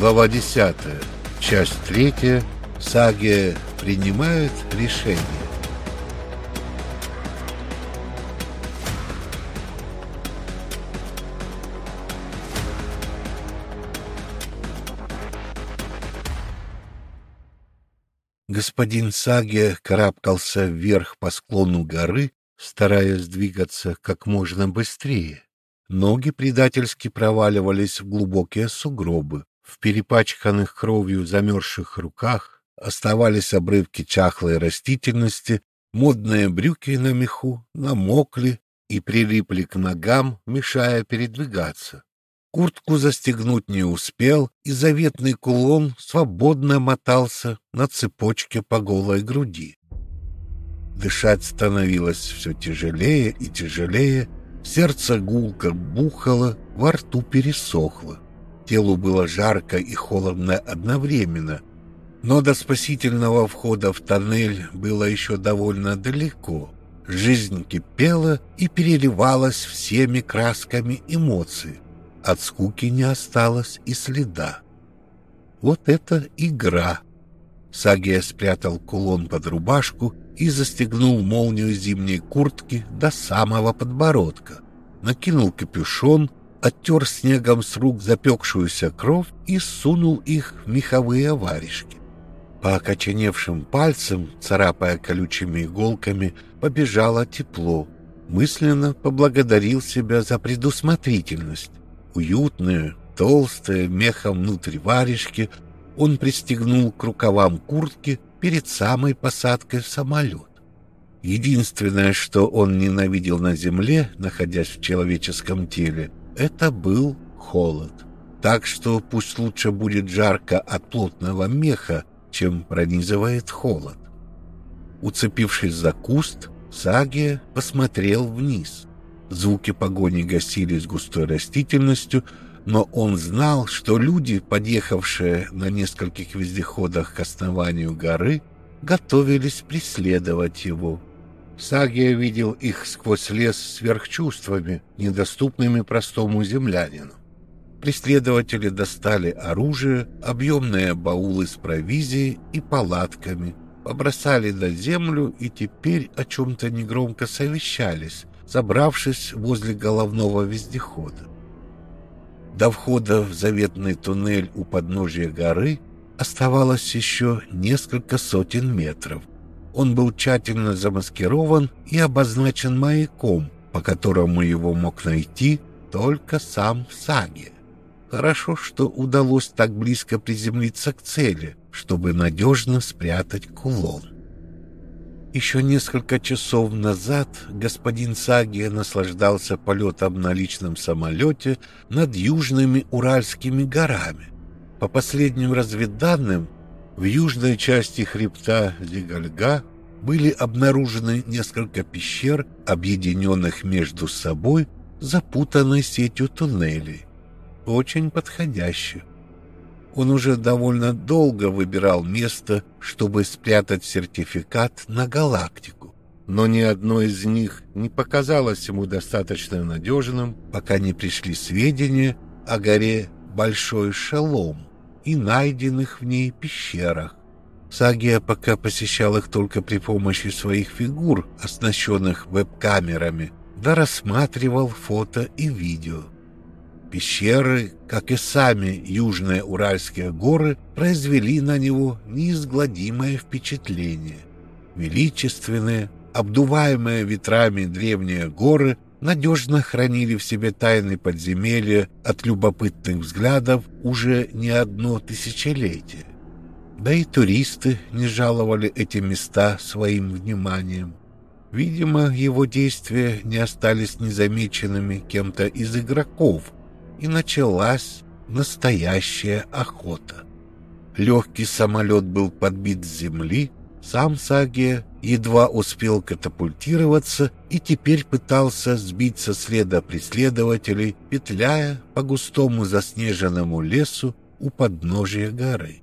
Глава 10. Часть 3. Саги принимают решение. Господин Саге карабкался вверх по склону горы, стараясь двигаться как можно быстрее. Ноги предательски проваливались в глубокие сугробы. В перепачканных кровью замерзших руках оставались обрывки чахлой растительности, модные брюки на меху намокли и прилипли к ногам, мешая передвигаться. Куртку застегнуть не успел, и заветный кулон свободно мотался на цепочке по голой груди. Дышать становилось все тяжелее и тяжелее, сердце гулко бухало, во рту пересохло. Телу было жарко и холодно одновременно, но до спасительного входа в тоннель было еще довольно далеко. Жизнь кипела и переливалась всеми красками эмоций. От скуки не осталось и следа. Вот это игра! Сагия спрятал кулон под рубашку и застегнул молнию зимней куртки до самого подбородка. Накинул капюшон, оттер снегом с рук запекшуюся кровь и сунул их в меховые варежки. По окоченевшим пальцам, царапая колючими иголками, побежало тепло. Мысленно поблагодарил себя за предусмотрительность. Уютные, толстые, мехом внутрь варежки он пристегнул к рукавам куртки перед самой посадкой в самолет. Единственное, что он ненавидел на земле, находясь в человеческом теле, это был холод. Так что пусть лучше будет жарко от плотного меха, чем пронизывает холод. Уцепившись за куст, Сагия посмотрел вниз. Звуки погони гасились густой растительностью, но он знал, что люди, подъехавшие на нескольких вездеходах к основанию горы, готовились преследовать его. Сагия видел их сквозь лес сверхчувствами, недоступными простому землянину. Преследователи достали оружие, объемные баулы с провизией и палатками, побросали на землю и теперь о чем-то негромко совещались, забравшись возле головного вездехода. До входа в заветный туннель у подножия горы оставалось еще несколько сотен метров. Он был тщательно замаскирован и обозначен маяком, по которому его мог найти только сам Саги. Хорошо, что удалось так близко приземлиться к цели, чтобы надежно спрятать кулон. Еще несколько часов назад господин Сагия наслаждался полетом на личном самолете над южными Уральскими горами. По последним разведданным, в южной части хребта Зигальга были обнаружены несколько пещер, объединенных между собой запутанной сетью туннелей. Очень подходяще. Он уже довольно долго выбирал место, чтобы спрятать сертификат на галактику, но ни одно из них не показалось ему достаточно надежным, пока не пришли сведения о горе Большой Шелом и найденных в ней пещерах. Сагия пока посещал их только при помощи своих фигур, оснащенных веб-камерами, да рассматривал фото и видео. Пещеры, как и сами южные Уральские горы, произвели на него неизгладимое впечатление. Величественные, обдуваемые ветрами древние горы надежно хранили в себе тайны подземелья от любопытных взглядов уже не одно тысячелетие. Да и туристы не жаловали эти места своим вниманием. Видимо, его действия не остались незамеченными кем-то из игроков, и началась настоящая охота. Легкий самолет был подбит с земли, сам Сагия едва успел катапультироваться и теперь пытался сбить со следа преследователей, петляя по густому заснеженному лесу у подножия горы.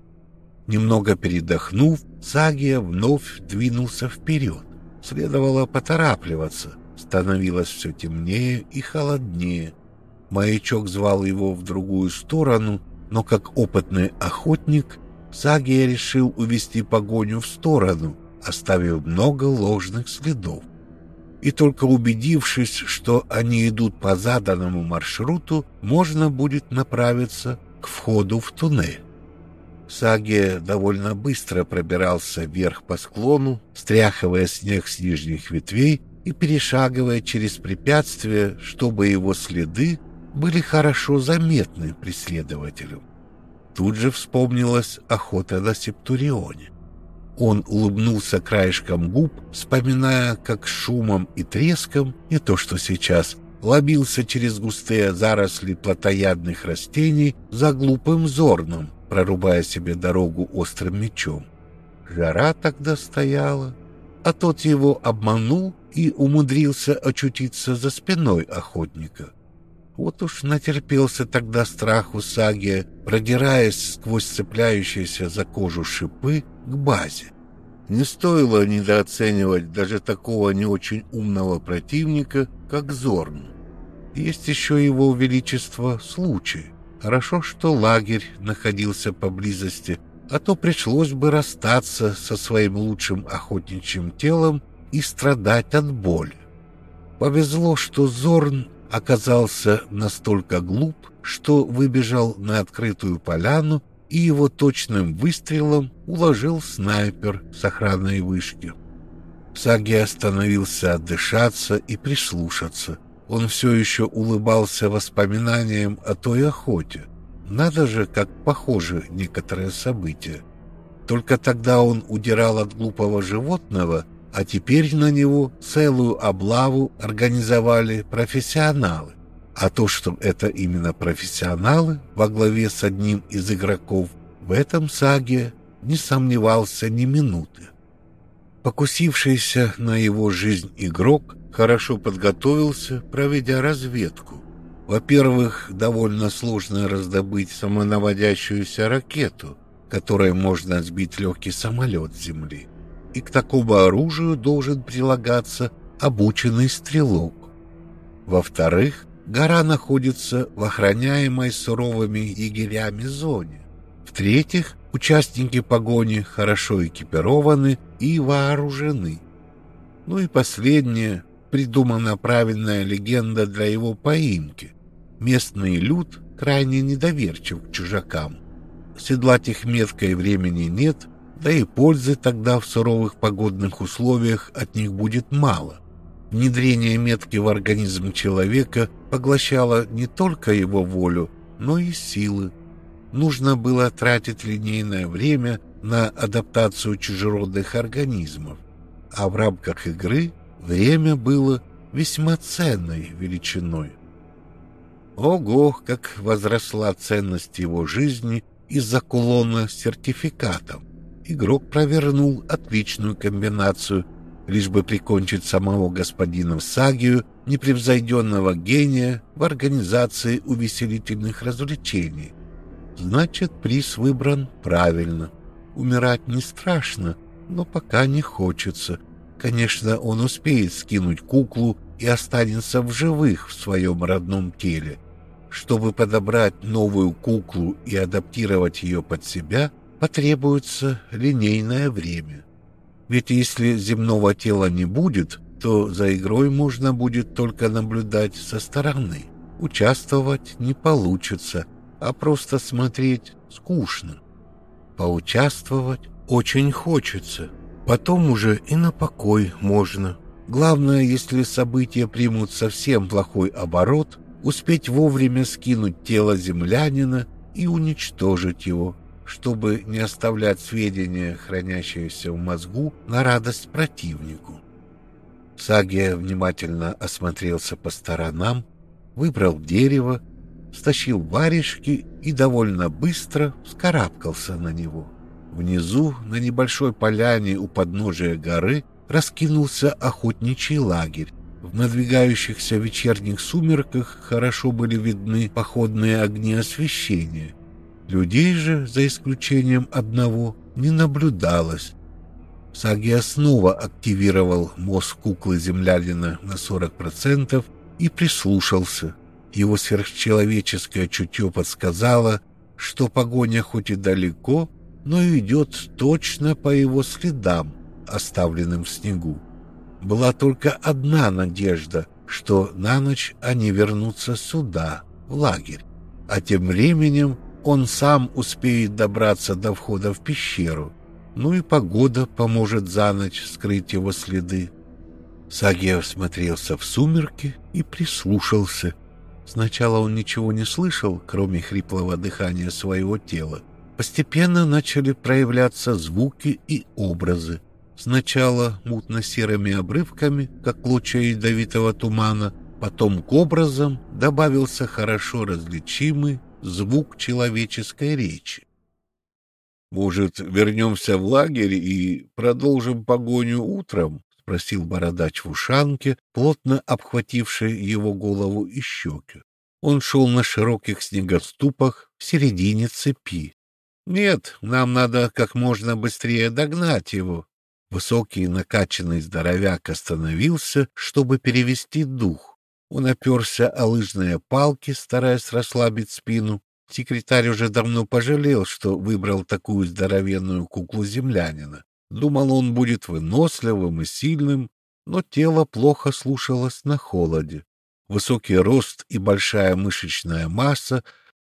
Немного передохнув, Сагия вновь двинулся вперед. Следовало поторапливаться. Становилось все темнее и холоднее. Маячок звал его в другую сторону, но как опытный охотник Сагия решил увести погоню в сторону, оставив много ложных следов. И только убедившись, что они идут по заданному маршруту, можно будет направиться к входу в туннель. Сагия довольно быстро пробирался вверх по склону, стряхивая снег с нижних ветвей и перешагивая через препятствия, чтобы его следы были хорошо заметны преследователю. Тут же вспомнилась охота на Септурионе. Он улыбнулся краешком губ, вспоминая, как шумом и треском, не то что сейчас, лобился через густые заросли плотоядных растений за глупым зорном, прорубая себе дорогу острым мечом. Жара тогда стояла, а тот его обманул и умудрился очутиться за спиной охотника. Вот уж натерпелся тогда страху Сагия, продираясь сквозь цепляющиеся за кожу шипы к базе. Не стоило недооценивать даже такого не очень умного противника, как Зорн. Есть еще его величество случай. Хорошо, что лагерь находился поблизости, а то пришлось бы расстаться со своим лучшим охотничьим телом и страдать от боли. Повезло, что Зорн оказался настолько глуп, что выбежал на открытую поляну и его точным выстрелом уложил снайпер с охранной вышки. Саги остановился отдышаться и прислушаться. Он все еще улыбался воспоминаниям о той охоте. Надо же, как похожи некоторые события. Только тогда он удирал от глупого животного, а теперь на него целую облаву организовали профессионалы. А то, что это именно профессионалы во главе с одним из игроков, в этом саге не сомневался ни минуты. Покусившийся на его жизнь игрок хорошо подготовился, проведя разведку. Во-первых, довольно сложно раздобыть самонаводящуюся ракету, которой можно сбить легкий самолет с земли. И к такому оружию должен прилагаться обученный стрелок. Во-вторых, гора находится в охраняемой суровыми егерями зоне. В-третьих, участники погони хорошо экипированы и вооружены. Ну и последнее, придумана правильная легенда для его поимки. Местный люд крайне недоверчив к чужакам. Седлать их меткой времени нет, да и пользы тогда в суровых погодных условиях от них будет мало. Внедрение метки в организм человека поглощало не только его волю, но и силы. Нужно было тратить линейное время на адаптацию чужеродных организмов, а в рамках игры время было весьма ценной величиной. Ого, как возросла ценность его жизни из-за кулона с сертификатом. Игрок провернул отличную комбинацию – лишь бы прикончить самого господина Сагию, непревзойденного гения в организации увеселительных развлечений. Значит, приз выбран правильно. Умирать не страшно, но пока не хочется. Конечно, он успеет скинуть куклу и останется в живых в своем родном теле. Чтобы подобрать новую куклу и адаптировать ее под себя, потребуется линейное время. Ведь если земного тела не будет, то за игрой можно будет только наблюдать со стороны. Участвовать не получится, а просто смотреть скучно. Поучаствовать очень хочется. Потом уже и на покой можно. Главное, если события примут совсем плохой оборот, успеть вовремя скинуть тело землянина и уничтожить его чтобы не оставлять сведения, хранящиеся в мозгу, на радость противнику. Сагия внимательно осмотрелся по сторонам, выбрал дерево, стащил варежки и довольно быстро вскарабкался на него. Внизу, на небольшой поляне у подножия горы, раскинулся охотничий лагерь. В надвигающихся вечерних сумерках хорошо были видны походные огни освещения. Людей же, за исключением одного, не наблюдалось. Сагия снова активировал мозг куклы землянина на 40% и прислушался. Его сверхчеловеческое чутье подсказало, что погоня хоть и далеко, но идет точно по его следам, оставленным в снегу. Была только одна надежда, что на ночь они вернутся сюда, в лагерь, а тем временем он сам успеет добраться до входа в пещеру, ну и погода поможет за ночь скрыть его следы. Сагия всмотрелся в сумерки и прислушался. Сначала он ничего не слышал, кроме хриплого дыхания своего тела. Постепенно начали проявляться звуки и образы. Сначала мутно-серыми обрывками, как луча ядовитого тумана, потом к образам добавился хорошо различимый звук человеческой речи. «Может, вернемся в лагерь и продолжим погоню утром?» — спросил бородач в ушанке, плотно обхвативший его голову и щеки. Он шел на широких снегоступах в середине цепи. «Нет, нам надо как можно быстрее догнать его». Высокий накачанный здоровяк остановился, чтобы перевести дух. Он оперся о лыжные палки, стараясь расслабить спину, Секретарь уже давно пожалел, что выбрал такую здоровенную куклу землянина. Думал, он будет выносливым и сильным, но тело плохо слушалось на холоде. Высокий рост и большая мышечная масса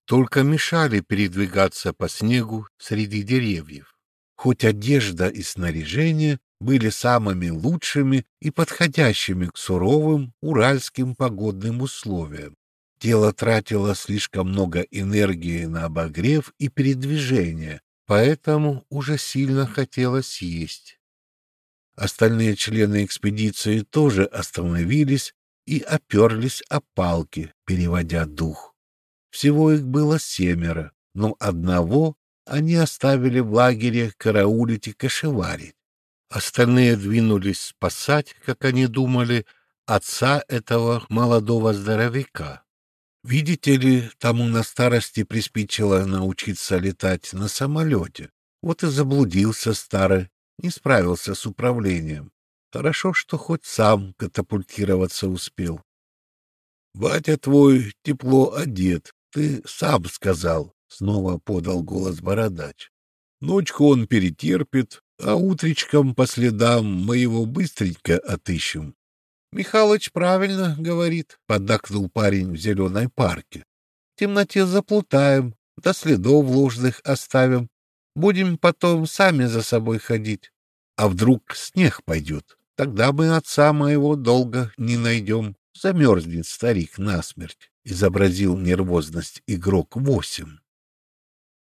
только мешали передвигаться по снегу среди деревьев. Хоть одежда и снаряжение были самыми лучшими и подходящими к суровым уральским погодным условиям. Тело тратило слишком много энергии на обогрев и передвижение, поэтому уже сильно хотелось есть. Остальные члены экспедиции тоже остановились и оперлись о палки, переводя дух. Всего их было семеро, но одного они оставили в лагере караулить и кошеварить. Остальные двинулись спасать, как они думали, отца этого молодого здоровяка. Видите ли, тому на старости приспичило научиться летать на самолете. Вот и заблудился старый, не справился с управлением. Хорошо, что хоть сам катапультироваться успел. Батя твой тепло одет, ты сам сказал, снова подал голос бородач. Ночку он перетерпит, а утречком по следам мы его быстренько отыщем. Михалыч правильно говорит, — поддакнул парень в зеленой парке. В темноте заплутаем, до следов ложных оставим. Будем потом сами за собой ходить. А вдруг снег пойдет? Тогда мы отца моего долго не найдем. Замерзнет старик насмерть, — изобразил нервозность игрок восемь.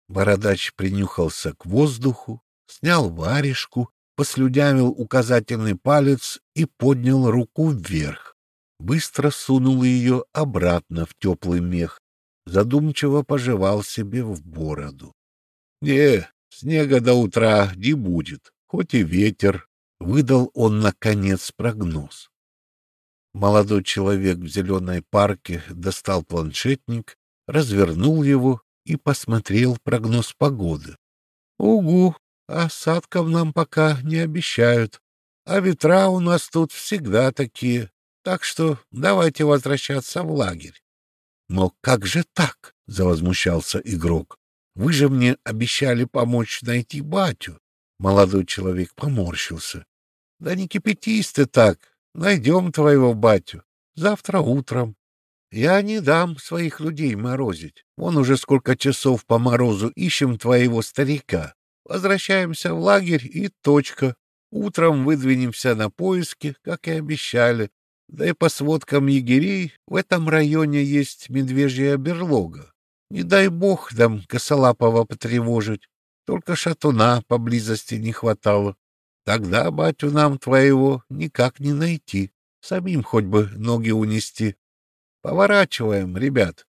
Бородач принюхался к воздуху, снял варежку послюдявил указательный палец и поднял руку вверх. Быстро сунул ее обратно в теплый мех, задумчиво пожевал себе в бороду. — Не, снега до утра не будет, хоть и ветер, — выдал он, наконец, прогноз. Молодой человек в зеленой парке достал планшетник, развернул его и посмотрел прогноз погоды. — Угу, Осадков нам пока не обещают, а ветра у нас тут всегда такие, так что давайте возвращаться в лагерь. — Но как же так? — завозмущался игрок. — Вы же мне обещали помочь найти батю. Молодой человек поморщился. — Да не кипятись ты так, найдем твоего батю. Завтра утром. Я не дам своих людей морозить. Вон уже сколько часов по морозу ищем твоего старика. Возвращаемся в лагерь и точка. Утром выдвинемся на поиски, как и обещали. Да и по сводкам егерей в этом районе есть медвежья берлога. Не дай бог там косолапого потревожить. Только шатуна поблизости не хватало. Тогда батю нам твоего никак не найти. Самим хоть бы ноги унести. Поворачиваем, ребят.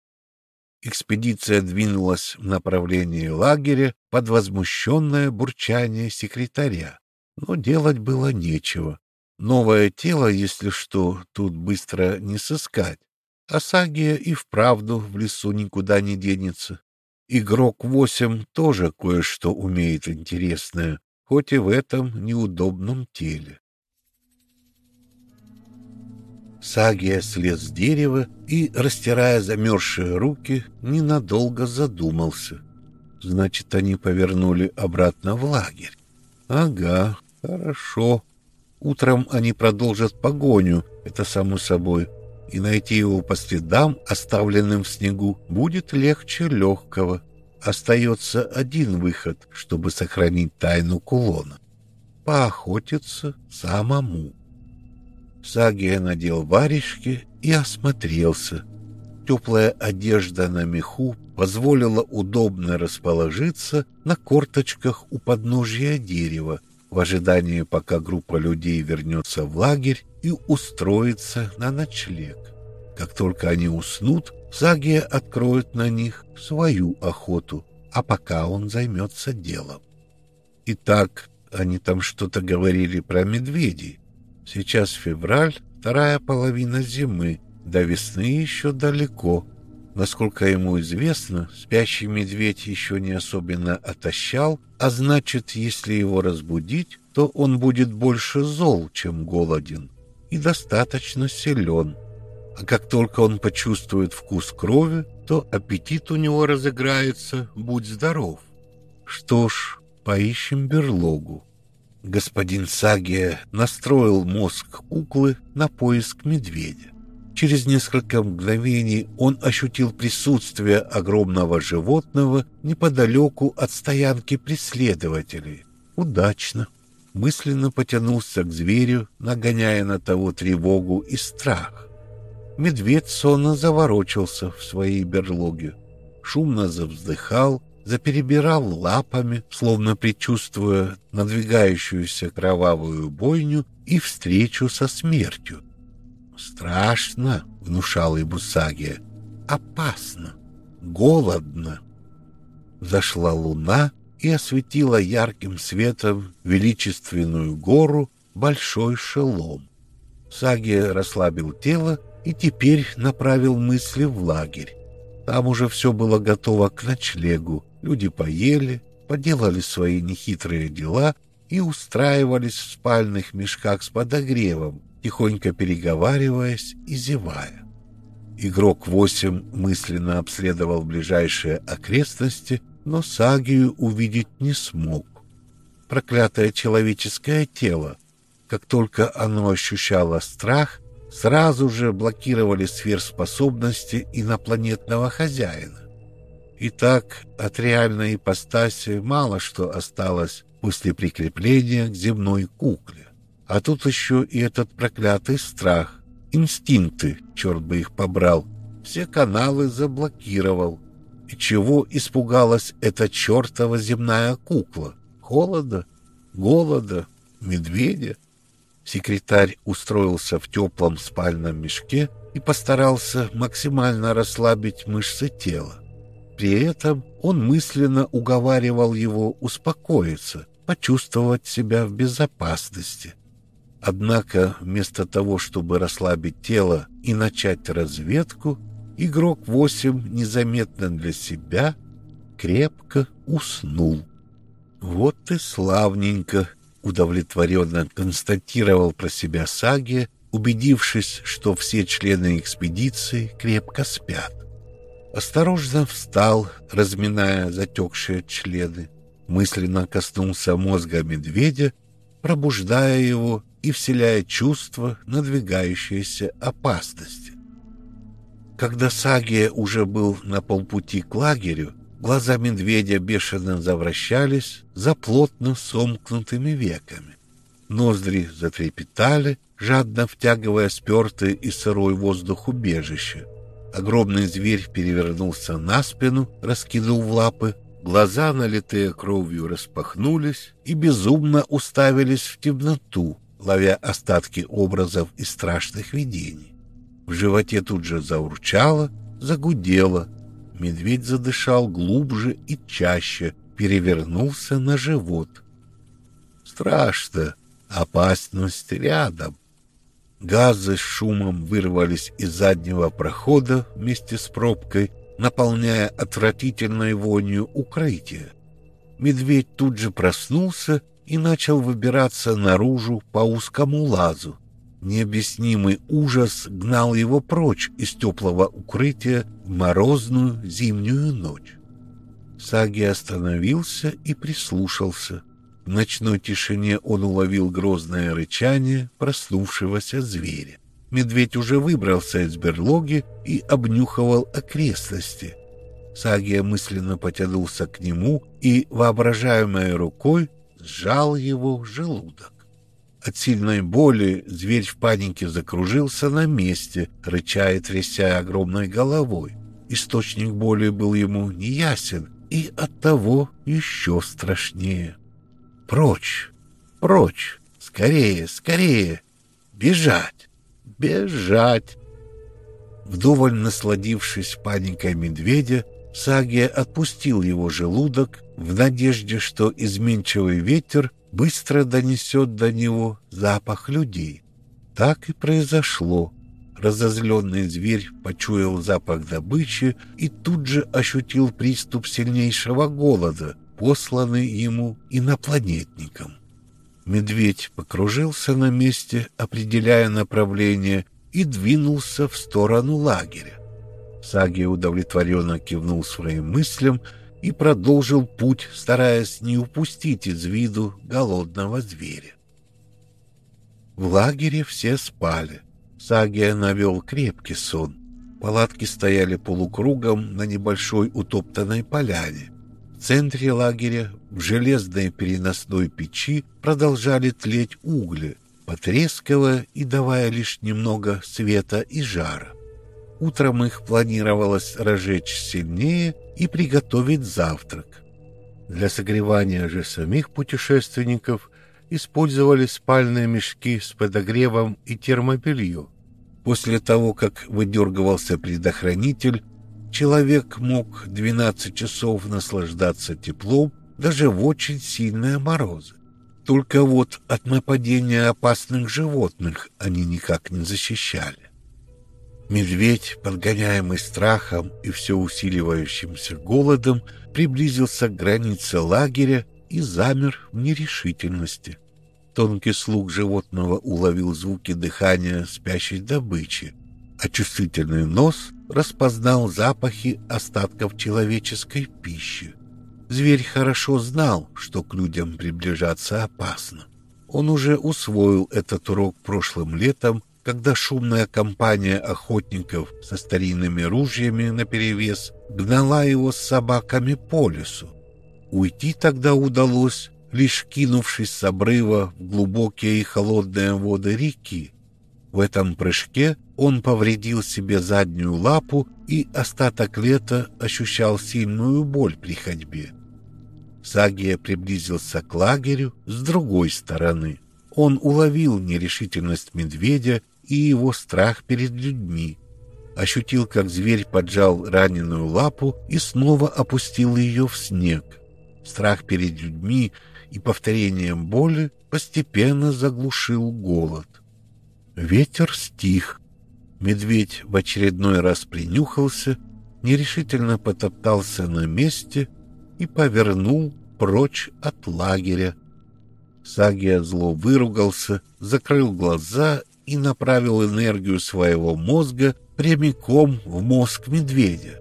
Экспедиция двинулась в направлении лагеря под возмущенное бурчание секретаря. Но делать было нечего. Новое тело, если что, тут быстро не сыскать. А Сагия и вправду в лесу никуда не денется. Игрок восемь тоже кое-что умеет интересное, хоть и в этом неудобном теле. Сагия слез с дерева и, растирая замерзшие руки, ненадолго задумался. Значит, они повернули обратно в лагерь. Ага, хорошо. Утром они продолжат погоню, это само собой. И найти его по следам, оставленным в снегу, будет легче легкого. Остается один выход, чтобы сохранить тайну кулона. Поохотиться самому. Сагия надел варежки и осмотрелся. Теплая одежда на меху позволила удобно расположиться на корточках у подножия дерева, в ожидании, пока группа людей вернется в лагерь и устроится на ночлег. Как только они уснут, Сагия откроет на них свою охоту, а пока он займется делом. Итак, они там что-то говорили про медведей. Сейчас февраль, вторая половина зимы, до весны еще далеко. Насколько ему известно, спящий медведь еще не особенно отощал, а значит, если его разбудить, то он будет больше зол, чем голоден, и достаточно силен. А как только он почувствует вкус крови, то аппетит у него разыграется, будь здоров. Что ж, поищем берлогу. Господин Сагия настроил мозг куклы на поиск медведя. Через несколько мгновений он ощутил присутствие огромного животного неподалеку от стоянки преследователей. Удачно. Мысленно потянулся к зверю, нагоняя на того тревогу и страх. Медведь сонно заворочился в своей берлоге. Шумно завздыхал, заперебирал лапами, словно предчувствуя надвигающуюся кровавую бойню и встречу со смертью. Страшно, внушал ему Сагия. Опасно, голодно. Зашла луна и осветила ярким светом величественную гору Большой Шелом. Сагия расслабил тело и теперь направил мысли в лагерь. Там уже все было готово к ночлегу. Люди поели, поделали свои нехитрые дела и устраивались в спальных мешках с подогревом, тихонько переговариваясь и зевая. Игрок 8 мысленно обследовал ближайшие окрестности, но Сагию увидеть не смог. Проклятое человеческое тело, как только оно ощущало страх, сразу же блокировали сверхспособности инопланетного хозяина. Итак, от реальной ипостаси мало что осталось после прикрепления к земной кукле. А тут еще и этот проклятый страх. Инстинкты, черт бы их побрал. Все каналы заблокировал. И чего испугалась эта чертова земная кукла? Холода? Голода? Медведя? Секретарь устроился в теплом спальном мешке и постарался максимально расслабить мышцы тела. При этом он мысленно уговаривал его успокоиться, почувствовать себя в безопасности. Однако вместо того, чтобы расслабить тело и начать разведку, игрок 8 незаметно для себя крепко уснул. Вот и славненько, удовлетворенно констатировал про себя Саги, убедившись, что все члены экспедиции крепко спят. Осторожно встал, разминая затекшие члены, мысленно коснулся мозга медведя, пробуждая его и вселяя чувство надвигающейся опасности. Когда Сагия уже был на полпути к лагерю, глаза медведя бешено завращались за плотно сомкнутыми веками. Ноздри затрепетали, жадно втягивая спертый и сырой воздух убежища. Огромный зверь перевернулся на спину, раскинул лапы, глаза, налитые кровью, распахнулись и безумно уставились в темноту, ловя остатки образов и страшных видений. В животе тут же заурчало, загудело. Медведь задышал глубже и чаще, перевернулся на живот. Страшно, опасность рядом. Газы с шумом вырвались из заднего прохода вместе с пробкой, наполняя отвратительной вонью укрытие. Медведь тут же проснулся и начал выбираться наружу по узкому лазу. Необъяснимый ужас гнал его прочь из теплого укрытия в морозную зимнюю ночь. Саги остановился и прислушался. Ночной тишине он уловил грозное рычание проснувшегося зверя. Медведь уже выбрался из берлоги и обнюхивал окрестности. Сагия мысленно потянулся к нему и, воображаемой рукой, сжал его в желудок. От сильной боли зверь в панике закружился на месте, рыча и тряся огромной головой. Источник боли был ему неясен и оттого еще страшнее. Прочь, прочь, скорее, скорее, бежать, бежать. Вдоволь насладившись паникой медведя, Сагия отпустил его желудок в надежде, что изменчивый ветер быстро донесет до него запах людей. Так и произошло. Разозленный зверь почуял запах добычи и тут же ощутил приступ сильнейшего голода, посланный ему инопланетником. Медведь покружился на месте, определяя направление, и двинулся в сторону лагеря. Саги удовлетворенно кивнул своим мыслям и продолжил путь, стараясь не упустить из виду голодного зверя. В лагере все спали. Сагия навел крепкий сон. Палатки стояли полукругом на небольшой утоптанной поляне. Центре лагеря в железной переносной печи продолжали тлеть угли, потрескивая и давая лишь немного света и жара. Утром их планировалось разжечь сильнее и приготовить завтрак. Для согревания же самих путешественников использовали спальные мешки с подогревом и термобелье. После того, как выдергивался предохранитель, человек мог 12 часов наслаждаться теплом даже в очень сильные морозы. Только вот от нападения опасных животных они никак не защищали. Медведь, подгоняемый страхом и все усиливающимся голодом, приблизился к границе лагеря и замер в нерешительности. Тонкий слух животного уловил звуки дыхания спящей добычи, а чувствительный нос распознал запахи остатков человеческой пищи. Зверь хорошо знал, что к людям приближаться опасно. Он уже усвоил этот урок прошлым летом когда шумная компания охотников со старинными ружьями наперевес гнала его с собаками по лесу. Уйти тогда удалось, лишь кинувшись с обрыва в глубокие и холодные воды реки. В этом прыжке он повредил себе заднюю лапу и остаток лета ощущал сильную боль при ходьбе. Сагия приблизился к лагерю с другой стороны. Он уловил нерешительность медведя и его страх перед людьми. Ощутил, как зверь поджал раненую лапу и снова опустил ее в снег. Страх перед людьми и повторением боли постепенно заглушил голод. Ветер стих. Медведь в очередной раз принюхался, нерешительно потоптался на месте и повернул прочь от лагеря. Сагия зло выругался, закрыл глаза и направил энергию своего мозга прямиком в мозг медведя.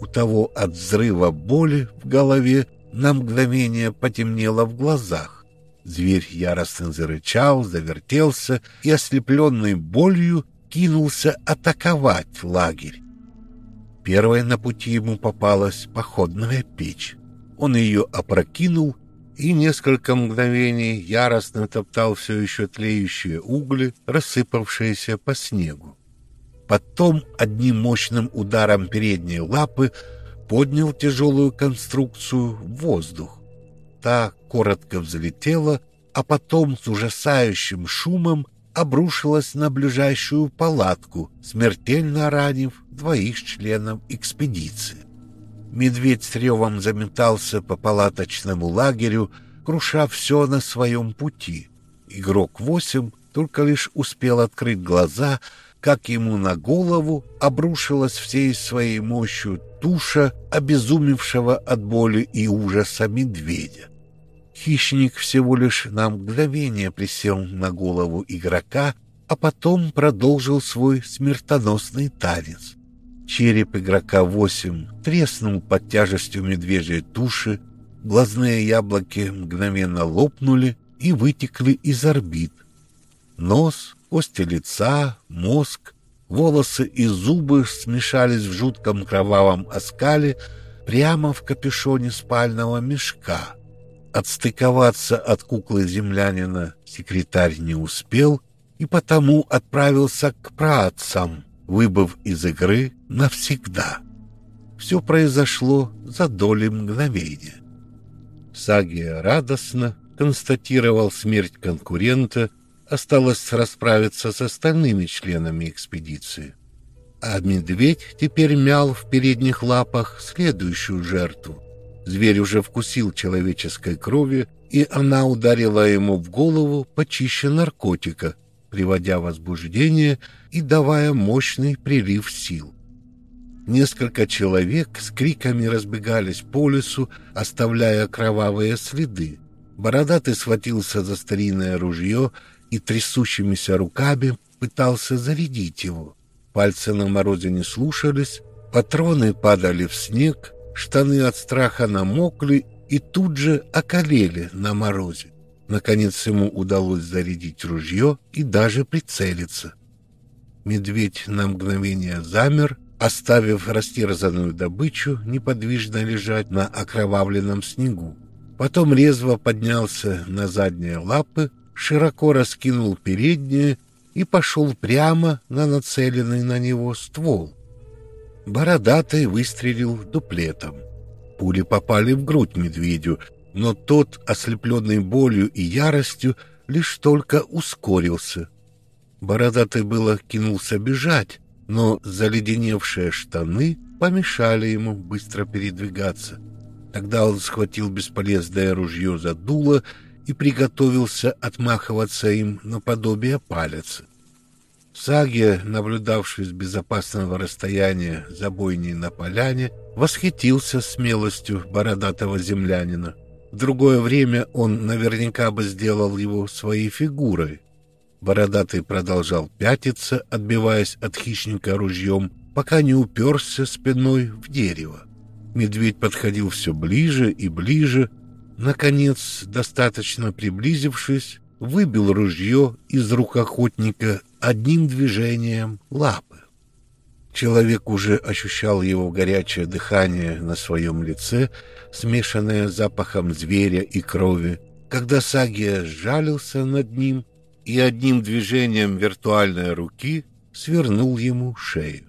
У того от взрыва боли в голове на мгновение потемнело в глазах. Зверь яростно зарычал, завертелся и, ослепленный болью, кинулся атаковать лагерь. Первой на пути ему попалась походная печь. Он ее опрокинул и несколько мгновений яростно топтал все еще тлеющие угли, рассыпавшиеся по снегу. Потом одним мощным ударом передней лапы поднял тяжелую конструкцию в воздух. Та коротко взлетела, а потом с ужасающим шумом обрушилась на ближайшую палатку, смертельно ранив двоих членов экспедиции. Медведь с ревом заметался по палаточному лагерю, круша все на своем пути. Игрок восемь только лишь успел открыть глаза, как ему на голову обрушилась всей своей мощью туша обезумевшего от боли и ужаса медведя. Хищник всего лишь на мгновение присел на голову игрока, а потом продолжил свой смертоносный танец. Череп игрока 8 треснул под тяжестью медвежьей туши, глазные яблоки мгновенно лопнули и вытекли из орбит. Нос, кости лица, мозг, волосы и зубы смешались в жутком кровавом оскале прямо в капюшоне спального мешка. Отстыковаться от куклы землянина секретарь не успел и потому отправился к праотцам, выбыв из игры навсегда. Все произошло за доли мгновения. Сагия радостно констатировал смерть конкурента, осталось расправиться с остальными членами экспедиции. А медведь теперь мял в передних лапах следующую жертву. Зверь уже вкусил человеческой крови, и она ударила ему в голову почище наркотика, приводя возбуждение и давая мощный прилив сил. Несколько человек с криками разбегались по лесу, оставляя кровавые следы. Бородатый схватился за старинное ружье и трясущимися руками пытался зарядить его. Пальцы на морозе не слушались, патроны падали в снег, штаны от страха намокли и тут же околели на морозе. Наконец ему удалось зарядить ружье и даже прицелиться. Медведь на мгновение замер, оставив растерзанную добычу неподвижно лежать на окровавленном снегу. Потом резво поднялся на задние лапы, широко раскинул передние и пошел прямо на нацеленный на него ствол. Бородатый выстрелил дуплетом. Пули попали в грудь медведю, но тот, ослепленный болью и яростью, лишь только ускорился. Бородатый было кинулся бежать, но заледеневшие штаны помешали ему быстро передвигаться. Тогда он схватил бесполезное ружье за дуло и приготовился отмахиваться им наподобие палец. Сагия, наблюдавший с безопасного расстояния за бойней на поляне, восхитился смелостью бородатого землянина. В другое время он наверняка бы сделал его своей фигурой, Бородатый продолжал пятиться, отбиваясь от хищника ружьем, пока не уперся спиной в дерево. Медведь подходил все ближе и ближе. Наконец, достаточно приблизившись, выбил ружье из рук охотника одним движением лапы. Человек уже ощущал его горячее дыхание на своем лице, смешанное с запахом зверя и крови. Когда Сагия сжалился над ним, и одним движением виртуальной руки свернул ему шею.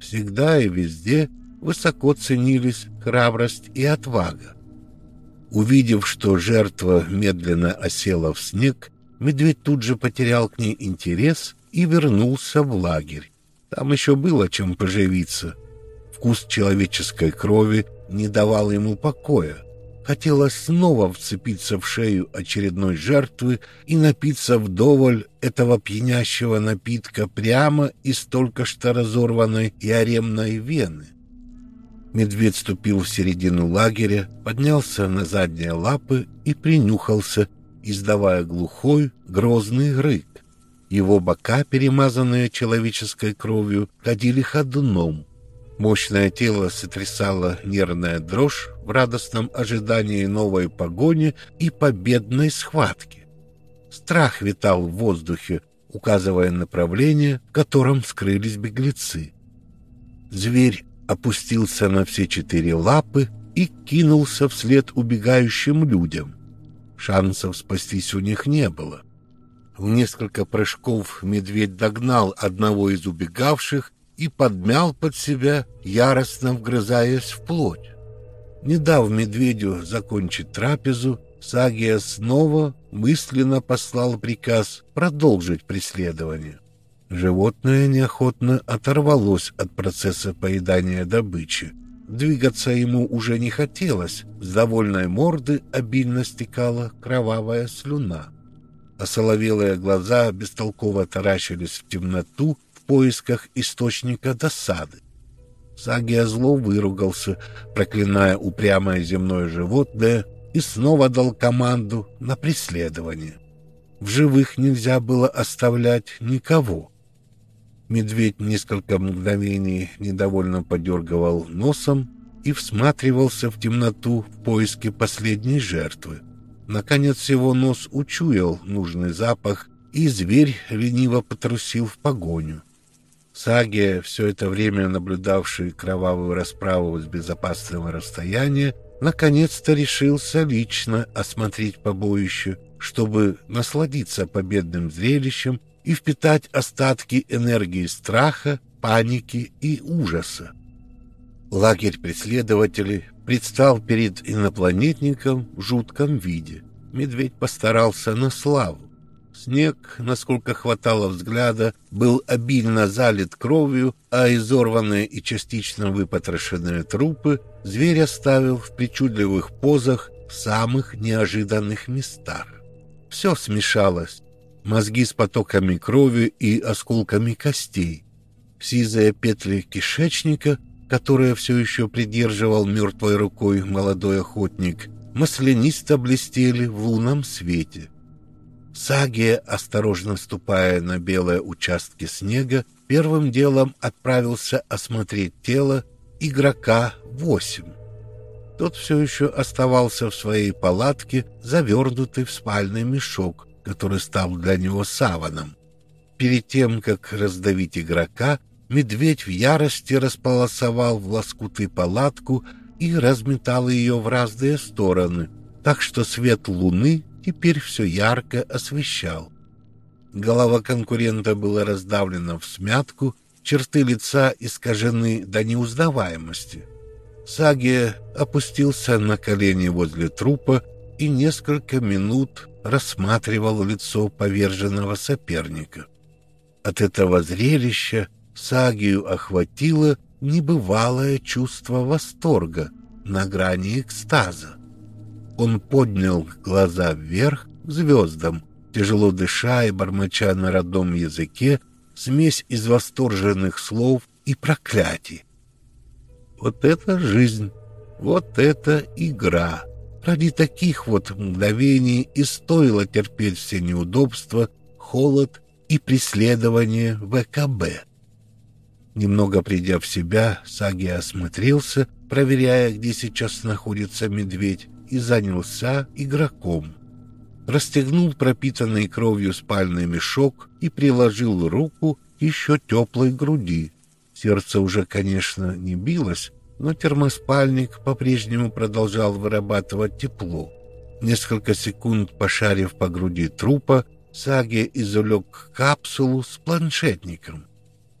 Всегда и везде высоко ценились храбрость и отвага. Увидев, что жертва медленно осела в снег, медведь тут же потерял к ней интерес и вернулся в лагерь. Там еще было чем поживиться. Вкус человеческой крови не давал ему покоя. Хотелось снова вцепиться в шею очередной жертвы и напиться вдоволь этого пьянящего напитка прямо из только что разорванной и аремной вены. Медведь ступил в середину лагеря, поднялся на задние лапы и принюхался, издавая глухой, грозный рык. Его бока, перемазанные человеческой кровью, ходили ходуном, Мощное тело сотрясало нервная дрожь в радостном ожидании новой погони и победной схватки. Страх витал в воздухе, указывая направление, в котором скрылись беглецы. Зверь опустился на все четыре лапы и кинулся вслед убегающим людям. Шансов спастись у них не было. В несколько прыжков медведь догнал одного из убегавших и подмял под себя, яростно вгрызаясь в плоть. Не дав медведю закончить трапезу, Сагия снова мысленно послал приказ продолжить преследование. Животное неохотно оторвалось от процесса поедания добычи. Двигаться ему уже не хотелось, с довольной морды обильно стекала кровавая слюна. Осоловелые глаза бестолково таращились в темноту, поисках источника досады. Сагия зло выругался, проклиная упрямое земное животное, и снова дал команду на преследование. В живых нельзя было оставлять никого. Медведь несколько мгновений недовольно подергивал носом и всматривался в темноту в поиске последней жертвы. Наконец его нос учуял нужный запах, и зверь лениво потрусил в погоню. Сагия, все это время наблюдавший кровавую расправу с безопасного расстояния, наконец-то решился лично осмотреть побоище, чтобы насладиться победным зрелищем и впитать остатки энергии страха, паники и ужаса. Лагерь преследователей предстал перед инопланетником в жутком виде. Медведь постарался на славу. Снег, насколько хватало взгляда, был обильно залит кровью, а изорванные и частично выпотрошенные трупы зверь оставил в причудливых позах в самых неожиданных местах. Все смешалось. Мозги с потоками крови и осколками костей. Сизые петли кишечника которое все еще придерживал мертвой рукой молодой охотник, маслянисто блестели в лунном свете. Сагия, осторожно ступая на белые участки снега, первым делом отправился осмотреть тело игрока 8. Тот все еще оставался в своей палатке, завернутый в спальный мешок, который стал для него саваном. Перед тем, как раздавить игрока, Медведь в ярости располосовал в лоскуты палатку и разметал ее в разные стороны, так что свет луны теперь все ярко освещал. Голова конкурента была раздавлена в смятку, черты лица искажены до неузнаваемости. Сагия опустился на колени возле трупа и несколько минут рассматривал лицо поверженного соперника. От этого зрелища Сагию охватило небывалое чувство восторга на грани экстаза. Он поднял глаза вверх к звездам, тяжело дыша и бормоча на родном языке смесь из восторженных слов и проклятий. Вот это жизнь, вот это игра. Ради таких вот мгновений и стоило терпеть все неудобства, холод и преследование ВКБ. Немного придя в себя, Саги осмотрелся, проверяя, где сейчас находится медведь, и занялся игроком. Расстегнул пропитанный кровью спальный мешок и приложил руку к еще теплой груди. Сердце уже, конечно, не билось, но термоспальник по-прежнему продолжал вырабатывать тепло. Несколько секунд пошарив по груди трупа, Саги извлек капсулу с планшетником.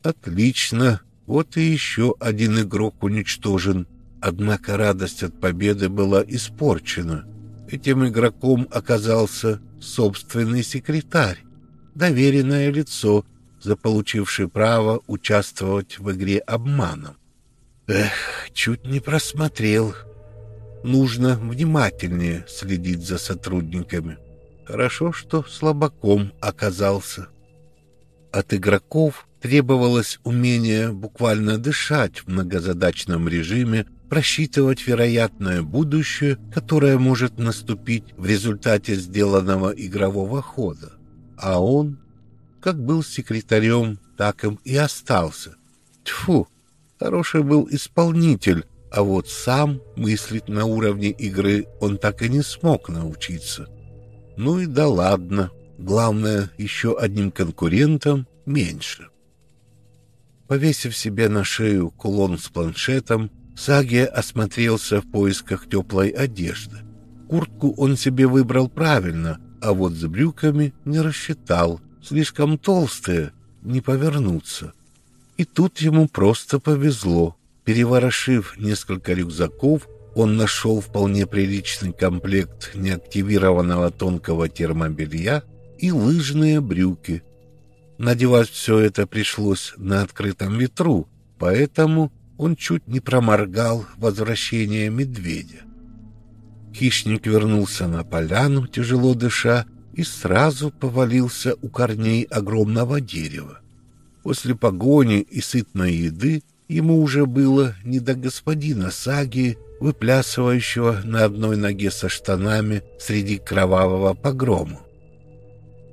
Отлично. Вот и еще один игрок уничтожен. Однако радость от победы была испорчена. Этим игроком оказался собственный секретарь, доверенное лицо, заполучившее право участвовать в игре обманом. Эх, чуть не просмотрел. Нужно внимательнее следить за сотрудниками. Хорошо, что слабаком оказался. От игроков требовалось умение буквально дышать в многозадачном режиме, просчитывать вероятное будущее, которое может наступить в результате сделанного игрового хода. А он, как был секретарем, так им и остался. Тьфу, хороший был исполнитель, а вот сам мыслить на уровне игры он так и не смог научиться. Ну и да ладно, главное, еще одним конкурентом меньше. Повесив себе на шею кулон с планшетом, Сагия осмотрелся в поисках теплой одежды. Куртку он себе выбрал правильно, а вот с брюками не рассчитал. Слишком толстые, не повернуться. И тут ему просто повезло. Переворошив несколько рюкзаков, он нашел вполне приличный комплект неактивированного тонкого термобелья и лыжные брюки, Надевать все это пришлось на открытом ветру, поэтому он чуть не проморгал возвращение медведя. Хищник вернулся на поляну, тяжело дыша, и сразу повалился у корней огромного дерева. После погони и сытной еды ему уже было не до господина Саги, выплясывающего на одной ноге со штанами среди кровавого погрома.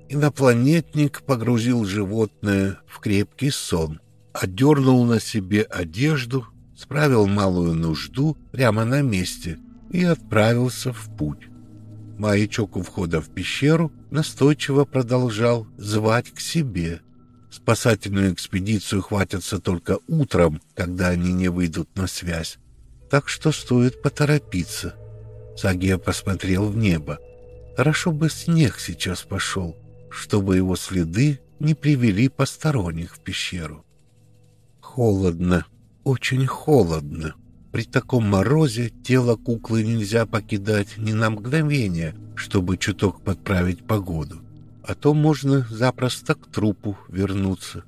Инопланетник погрузил животное в крепкий сон, отдернул на себе одежду, справил малую нужду прямо на месте и отправился в путь. Маячок у входа в пещеру настойчиво продолжал звать к себе. Спасательную экспедицию хватятся только утром, когда они не выйдут на связь. Так что стоит поторопиться. Сагия посмотрел в небо. Хорошо бы снег сейчас пошел, чтобы его следы не привели посторонних в пещеру. Холодно, очень холодно. При таком морозе тело куклы нельзя покидать ни на мгновение, чтобы чуток подправить погоду. А то можно запросто к трупу вернуться.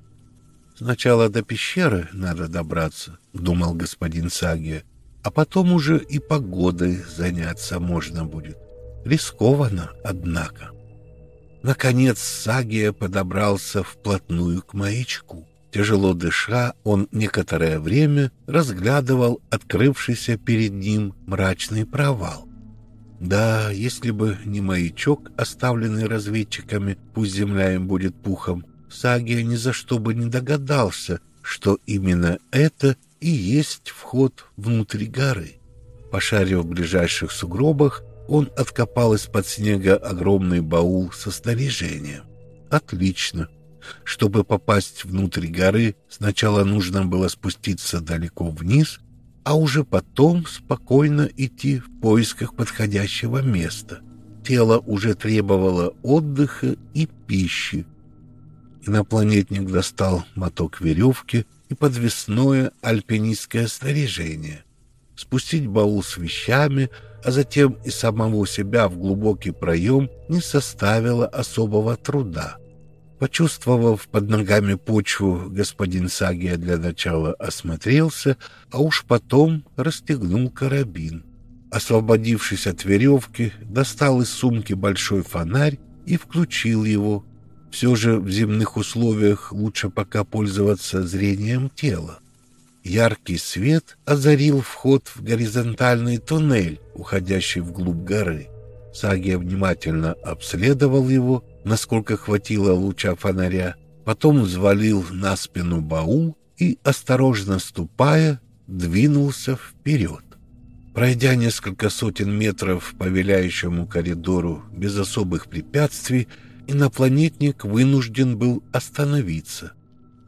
Сначала до пещеры надо добраться, думал господин Сагия, а потом уже и погодой заняться можно будет. Рискованно, однако. Наконец Сагия подобрался вплотную к маячку. Тяжело дыша, он некоторое время разглядывал открывшийся перед ним мрачный провал. Да, если бы не маячок, оставленный разведчиками, пусть земля им будет пухом, Сагия ни за что бы не догадался, что именно это и есть вход внутрь горы. Пошарив в ближайших сугробах, он откопал из-под снега огромный баул со снаряжением. Отлично. Чтобы попасть внутрь горы, сначала нужно было спуститься далеко вниз, а уже потом спокойно идти в поисках подходящего места. Тело уже требовало отдыха и пищи. Инопланетник достал моток веревки и подвесное альпинистское снаряжение. Спустить баул с вещами, а затем и самого себя в глубокий проем не составило особого труда. Почувствовав под ногами почву, господин Сагия для начала осмотрелся, а уж потом расстегнул карабин. Освободившись от веревки, достал из сумки большой фонарь и включил его. Все же в земных условиях лучше пока пользоваться зрением тела. Яркий свет озарил вход в горизонтальный туннель, уходящий вглубь горы. Сагия внимательно обследовал его, насколько хватило луча фонаря, потом взвалил на спину баул и, осторожно ступая, двинулся вперед. Пройдя несколько сотен метров по виляющему коридору без особых препятствий, инопланетник вынужден был остановиться.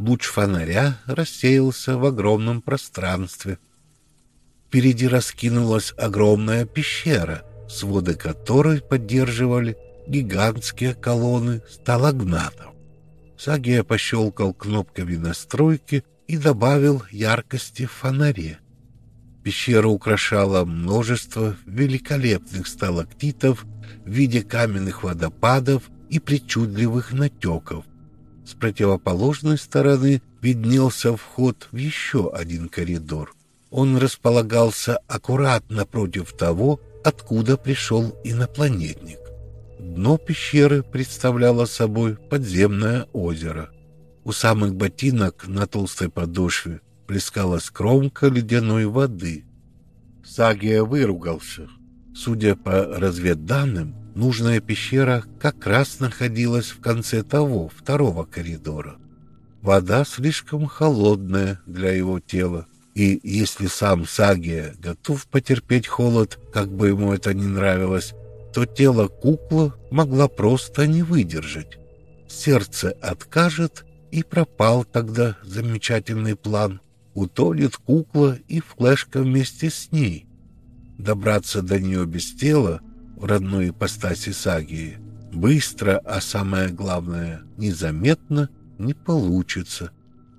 Луч фонаря рассеялся в огромном пространстве. Впереди раскинулась огромная пещера, своды которой поддерживали гигантские колонны сталагнатов. Сагия пощелкал кнопками настройки и добавил яркости в фонаре. Пещера украшала множество великолепных сталактитов в виде каменных водопадов и причудливых натеков. С противоположной стороны виднелся вход в еще один коридор. Он располагался аккуратно против того, откуда пришел инопланетник. Дно пещеры представляло собой подземное озеро. У самых ботинок на толстой подошве плескалась кромка ледяной воды. Сагия выругался. Судя по разведданным, нужная пещера как раз находилась в конце того, второго коридора. Вода слишком холодная для его тела, и если сам Сагия готов потерпеть холод, как бы ему это ни нравилось, то тело куклы могла просто не выдержать. Сердце откажет, и пропал тогда замечательный план. Утонет кукла и флешка вместе с ней. Добраться до нее без тела родной ипостаси Сагии быстро, а самое главное, незаметно не получится.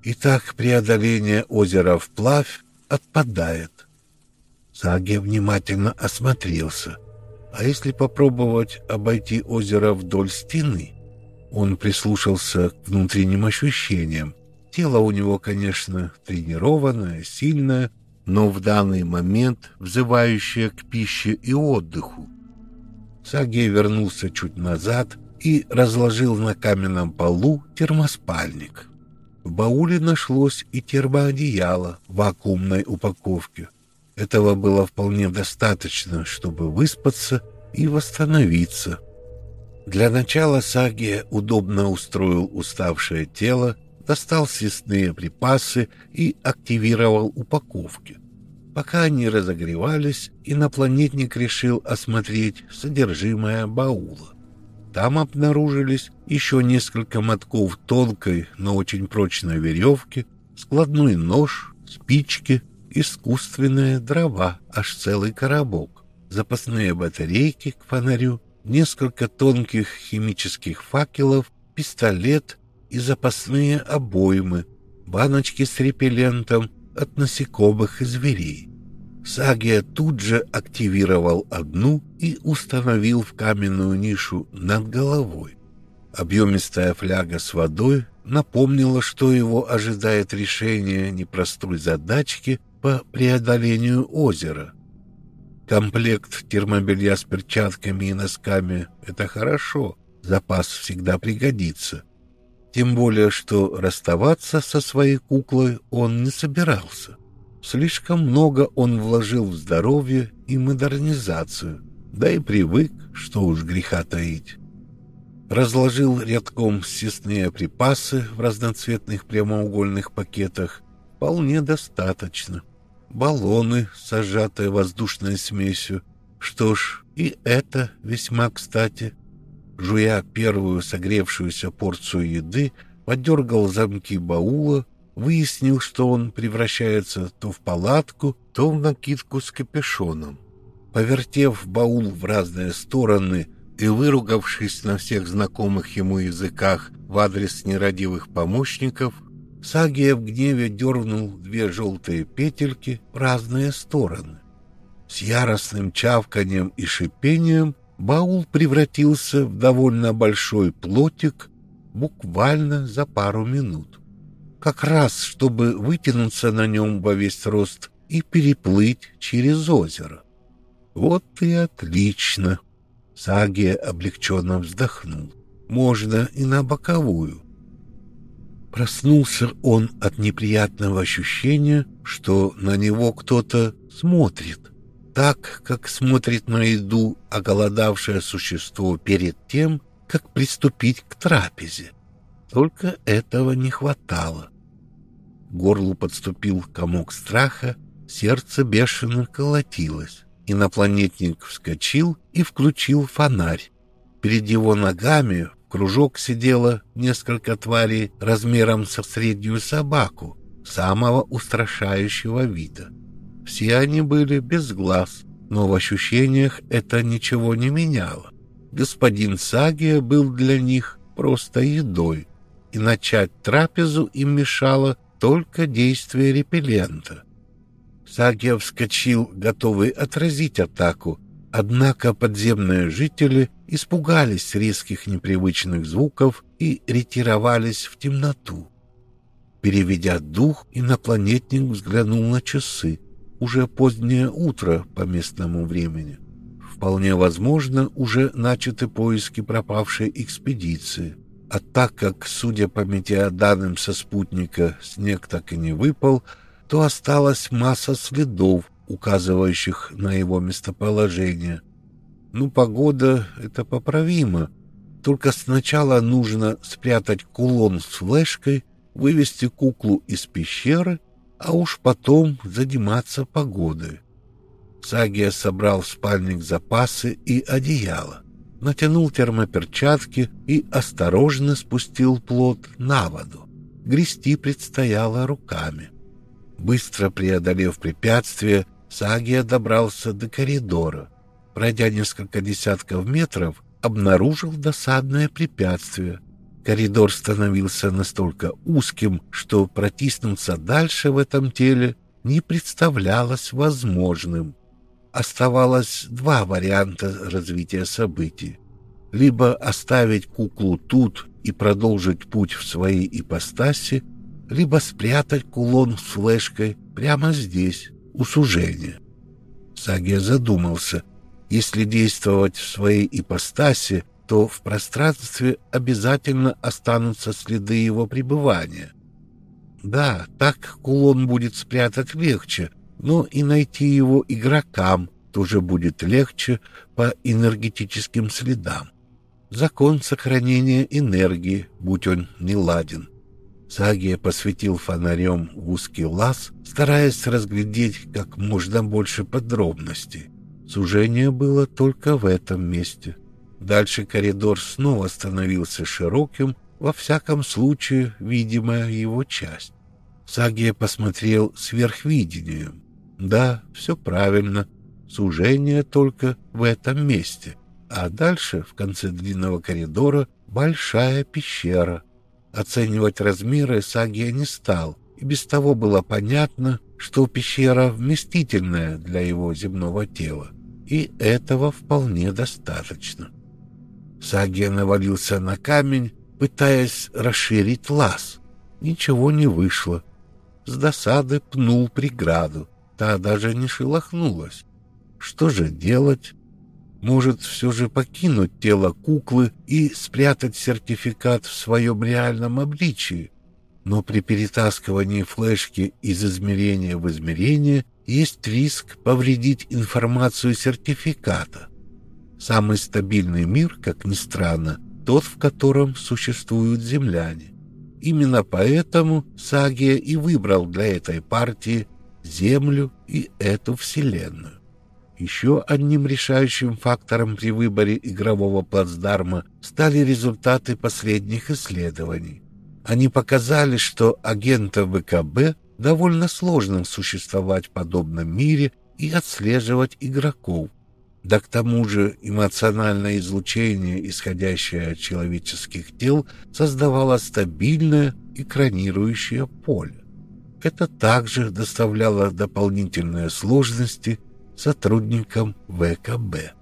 И так преодоление озера вплавь отпадает. Сагия внимательно осмотрелся — а если попробовать обойти озеро вдоль стены? Он прислушался к внутренним ощущениям. Тело у него, конечно, тренированное, сильное, но в данный момент взывающее к пище и отдыху. Сагей вернулся чуть назад и разложил на каменном полу термоспальник. В бауле нашлось и термоодеяло в вакуумной упаковке — этого было вполне достаточно, чтобы выспаться и восстановиться. Для начала Сагия удобно устроил уставшее тело, достал съестные припасы и активировал упаковки. Пока они разогревались, инопланетник решил осмотреть содержимое баула. Там обнаружились еще несколько мотков тонкой, но очень прочной веревки, складной нож, спички, искусственные дрова, аж целый коробок, запасные батарейки к фонарю, несколько тонких химических факелов, пистолет и запасные обоймы, баночки с репеллентом от насекомых и зверей. Сагия тут же активировал одну и установил в каменную нишу над головой. Объемистая фляга с водой напомнила, что его ожидает решение непростой задачки по преодолению озера. Комплект термобелья с перчатками и носками — это хорошо, запас всегда пригодится. Тем более, что расставаться со своей куклой он не собирался. Слишком много он вложил в здоровье и модернизацию, да и привык, что уж греха таить. Разложил рядком съестные припасы в разноцветных прямоугольных пакетах. Вполне достаточно. Баллоны, сжатые воздушной смесью. Что ж, и это весьма кстати. Жуя первую согревшуюся порцию еды, подергал замки баула, выяснил, что он превращается то в палатку, то в накидку с капюшоном. Повертев баул в разные стороны и выругавшись на всех знакомых ему языках в адрес нерадивых помощников, Сагия в гневе дернул две желтые петельки в разные стороны. С яростным чавканием и шипением баул превратился в довольно большой плотик буквально за пару минут как раз чтобы вытянуться на нем во весь рост и переплыть через озеро. Вот и отлично. Сагия облегченно вздохнул. Можно и на боковую. Проснулся он от неприятного ощущения, что на него кто-то смотрит. Так, как смотрит на еду оголодавшее существо перед тем, как приступить к трапезе. Только этого не хватало горлу подступил комок страха, сердце бешено колотилось. Инопланетник вскочил и включил фонарь. Перед его ногами в кружок сидело несколько тварей размером со среднюю собаку, самого устрашающего вида. Все они были без глаз, но в ощущениях это ничего не меняло. Господин Сагия был для них просто едой, и начать трапезу им мешало только действие репеллента. Сагия вскочил, готовый отразить атаку, однако подземные жители испугались резких непривычных звуков и ретировались в темноту. Переведя дух, инопланетник взглянул на часы. Уже позднее утро по местному времени. Вполне возможно, уже начаты поиски пропавшей экспедиции. А так как, судя по метеоданным со спутника, снег так и не выпал, то осталась масса следов, указывающих на его местоположение. Ну, погода — это поправимо. Только сначала нужно спрятать кулон с флешкой, вывести куклу из пещеры, а уж потом заниматься погодой. Сагия собрал в спальник запасы и одеяло натянул термоперчатки и осторожно спустил плод на воду. Грести предстояло руками. Быстро преодолев препятствие, Сагия добрался до коридора. Пройдя несколько десятков метров, обнаружил досадное препятствие. Коридор становился настолько узким, что протиснуться дальше в этом теле не представлялось возможным оставалось два варианта развития событий. Либо оставить куклу тут и продолжить путь в своей ипостаси, либо спрятать кулон с флешкой прямо здесь, у сужения. Сагия задумался. Если действовать в своей ипостаси, то в пространстве обязательно останутся следы его пребывания. Да, так кулон будет спрятать легче, но и найти его игрокам тоже будет легче по энергетическим следам. закон сохранения энергии, будь он не ладен. Сагия посветил фонарем узкий лаз, стараясь разглядеть как можно больше подробностей. Сужение было только в этом месте. Дальше коридор снова становился широким, во всяком случае, видимая его часть. Сагия посмотрел сверхвидением. Да, все правильно. Сужение только в этом месте. А дальше, в конце длинного коридора, большая пещера. Оценивать размеры Сагия не стал, и без того было понятно, что пещера вместительная для его земного тела, и этого вполне достаточно. Сагия навалился на камень, пытаясь расширить лаз. Ничего не вышло. С досады пнул преграду. Та даже не шелохнулась. Что же делать? Может, все же покинуть тело куклы и спрятать сертификат в своем реальном обличии? Но при перетаскивании флешки из измерения в измерение есть риск повредить информацию сертификата. Самый стабильный мир, как ни странно, тот, в котором существуют земляне. Именно поэтому Сагия и выбрал для этой партии Землю и эту Вселенную. Еще одним решающим фактором при выборе игрового плацдарма стали результаты последних исследований. Они показали, что агентам ВКБ довольно сложно существовать в подобном мире и отслеживать игроков. Да к тому же эмоциональное излучение, исходящее от человеческих тел, создавало стабильное экранирующее поле. Это также доставляло дополнительные сложности сотрудникам ВКБ.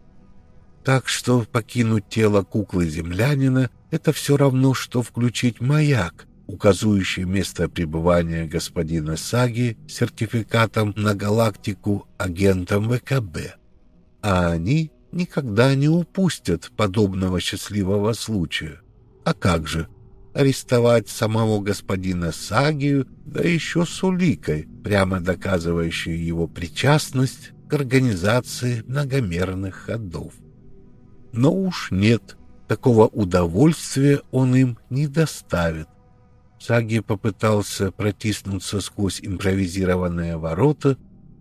Так что покинуть тело куклы-землянина — это все равно, что включить маяк, указывающий место пребывания господина Саги сертификатом на галактику агентом ВКБ а они никогда не упустят подобного счастливого случая. А как же? Арестовать самого господина Сагию, да еще с уликой, прямо доказывающей его причастность к организации многомерных ходов. Но уж нет, такого удовольствия он им не доставит. Саги попытался протиснуться сквозь импровизированные ворота,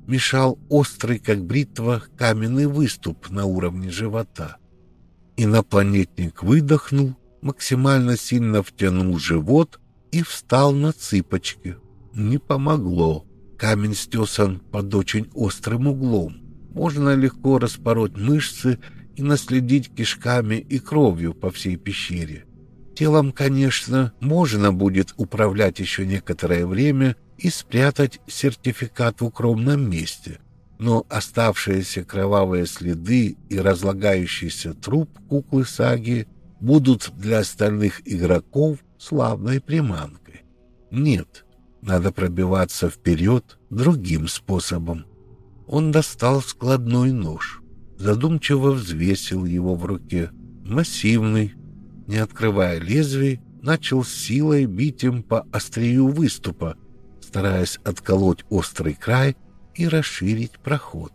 мешал острый, как бритва, каменный выступ на уровне живота. Инопланетник выдохнул, максимально сильно втянул живот и встал на цыпочки. Не помогло. Камень стесан под очень острым углом. Можно легко распороть мышцы и наследить кишками и кровью по всей пещере. Телом, конечно, можно будет управлять еще некоторое время, и спрятать сертификат в укромном месте, но оставшиеся кровавые следы и разлагающийся труп куклы Саги будут для остальных игроков славной приманкой. Нет, надо пробиваться вперед другим способом. Он достал складной нож, задумчиво взвесил его в руке. Массивный, не открывая лезвий, начал силой бить им по острию выступа, стараясь отколоть острый край и расширить проход.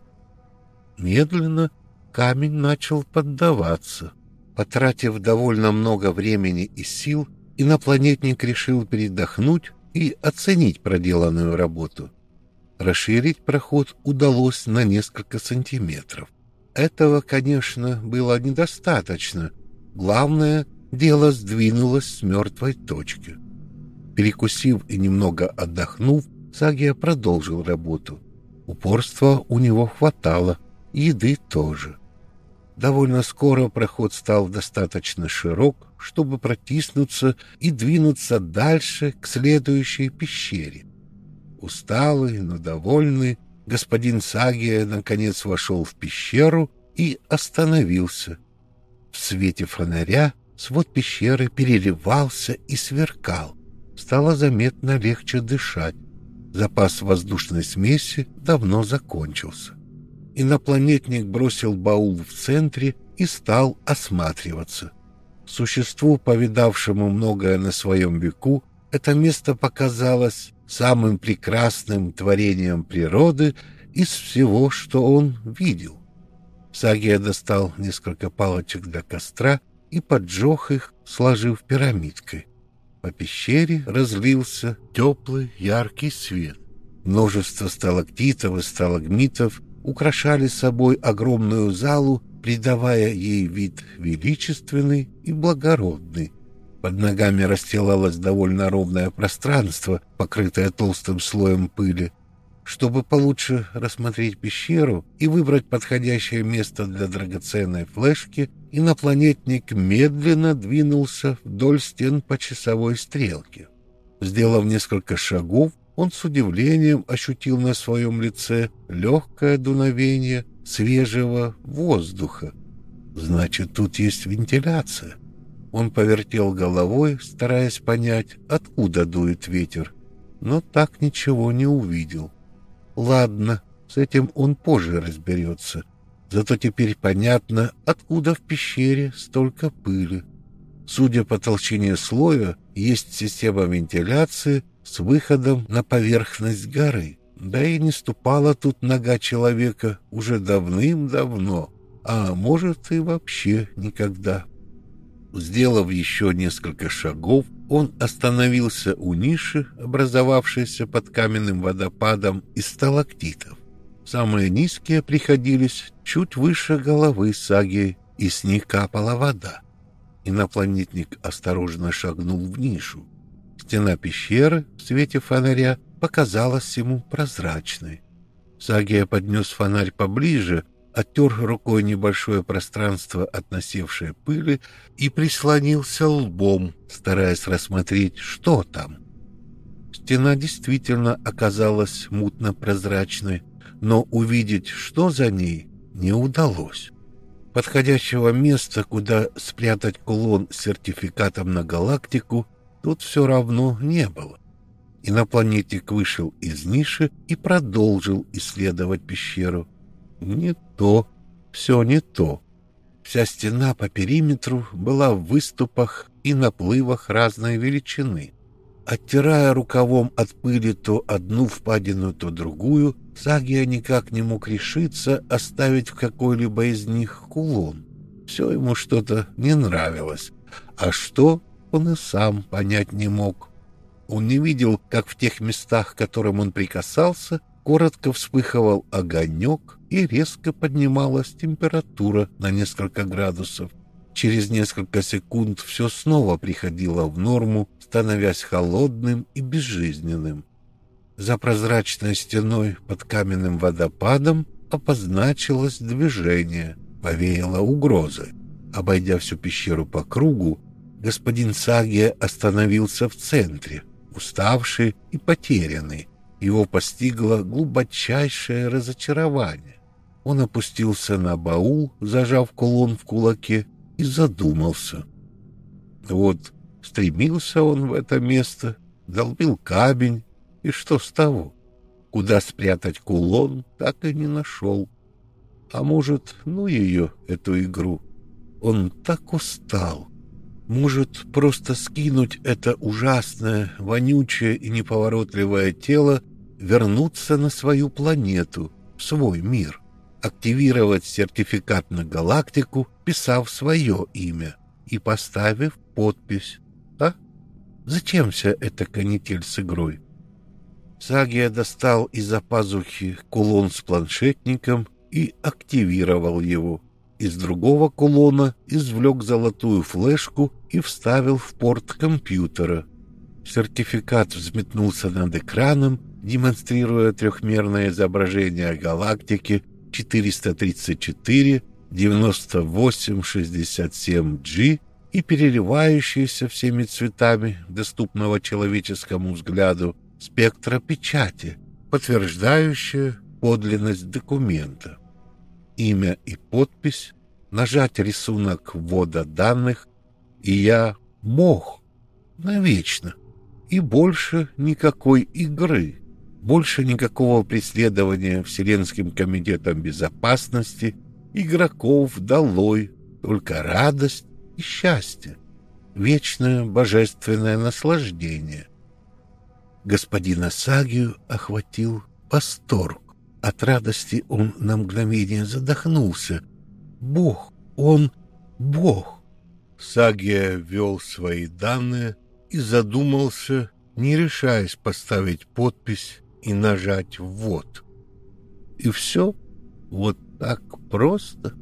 Медленно камень начал поддаваться. Потратив довольно много времени и сил, инопланетник решил передохнуть и оценить проделанную работу. Расширить проход удалось на несколько сантиметров. Этого, конечно, было недостаточно. Главное, дело сдвинулось с мертвой точки. Перекусив и немного отдохнув, Сагия продолжил работу. Упорства у него хватало, еды тоже. Довольно скоро проход стал достаточно широк, чтобы протиснуться и двинуться дальше к следующей пещере. Усталый, но довольный, господин Сагия наконец вошел в пещеру и остановился. В свете фонаря свод пещеры переливался и сверкал стало заметно легче дышать. Запас воздушной смеси давно закончился. Инопланетник бросил баул в центре и стал осматриваться. Существу, повидавшему многое на своем веку, это место показалось самым прекрасным творением природы из всего, что он видел. Сагия достал несколько палочек для костра и поджег их, сложив пирамидкой. По пещере разлился теплый яркий свет. Множество сталактитов и сталагмитов украшали собой огромную залу, придавая ей вид величественный и благородный. Под ногами расстилалось довольно ровное пространство, покрытое толстым слоем пыли. Чтобы получше рассмотреть пещеру и выбрать подходящее место для драгоценной флешки, инопланетник медленно двинулся вдоль стен по часовой стрелке. Сделав несколько шагов, он с удивлением ощутил на своем лице легкое дуновение свежего воздуха. Значит, тут есть вентиляция. Он повертел головой, стараясь понять, откуда дует ветер, но так ничего не увидел. Ладно, с этим он позже разберется. Зато теперь понятно, откуда в пещере столько пыли. Судя по толщине слоя, есть система вентиляции с выходом на поверхность горы. Да и не ступала тут нога человека уже давным-давно, а может и вообще никогда. Сделав еще несколько шагов, он остановился у ниши, образовавшейся под каменным водопадом из сталактитов. Самые низкие приходились чуть выше головы саги, и с них капала вода. Инопланетник осторожно шагнул в нишу. Стена пещеры в свете фонаря показалась ему прозрачной. Сагия поднес фонарь поближе, оттер рукой небольшое пространство от пыли и прислонился лбом, стараясь рассмотреть, что там. Стена действительно оказалась мутно-прозрачной, но увидеть, что за ней, не удалось. Подходящего места, куда спрятать кулон с сертификатом на галактику, тут все равно не было. Инопланетик вышел из ниши и продолжил исследовать пещеру. Не то, все не то. Вся стена по периметру была в выступах и наплывах разной величины. Оттирая рукавом от пыли то одну впадину, то другую, Сагия никак не мог решиться оставить в какой-либо из них кулон. Все ему что-то не нравилось, а что он и сам понять не мог. Он не видел, как в тех местах, к которым он прикасался, коротко вспыхивал огонек и резко поднималась температура на несколько градусов. Через несколько секунд все снова приходило в норму, становясь холодным и безжизненным. За прозрачной стеной под каменным водопадом обозначилось движение, повеяло угрозы. Обойдя всю пещеру по кругу, господин Сагия остановился в центре, уставший и потерянный, его постигло глубочайшее разочарование. Он опустился на баул, зажав кулон в кулаке, и задумался. Вот стремился он в это место, долбил камень, и что с того? Куда спрятать кулон, так и не нашел. А может, ну ее, эту игру. Он так устал. Может, просто скинуть это ужасное, вонючее и неповоротливое тело вернуться на свою планету, в свой мир, активировать сертификат на галактику, писав свое имя и поставив подпись. А? Зачем вся эта канитель с игрой? Сагия достал из-за пазухи кулон с планшетником и активировал его. Из другого кулона извлек золотую флешку и вставил в порт компьютера. Сертификат взметнулся над экраном, демонстрируя трехмерное изображение галактики 434 9867G и переливающиеся всеми цветами доступного человеческому взгляду спектра печати, подтверждающая подлинность документа. Имя и подпись, нажать рисунок ввода данных, и я Бог навечно, и больше никакой игры. Больше никакого преследования Вселенским комитетом безопасности, игроков долой, только радость и счастье, вечное божественное наслаждение. Господина Сагию охватил восторг. От радости он на мгновение задохнулся. Бог, он Бог. Сагия ввел свои данные и задумался, не решаясь поставить подпись и нажать «ввод». И все вот так просто.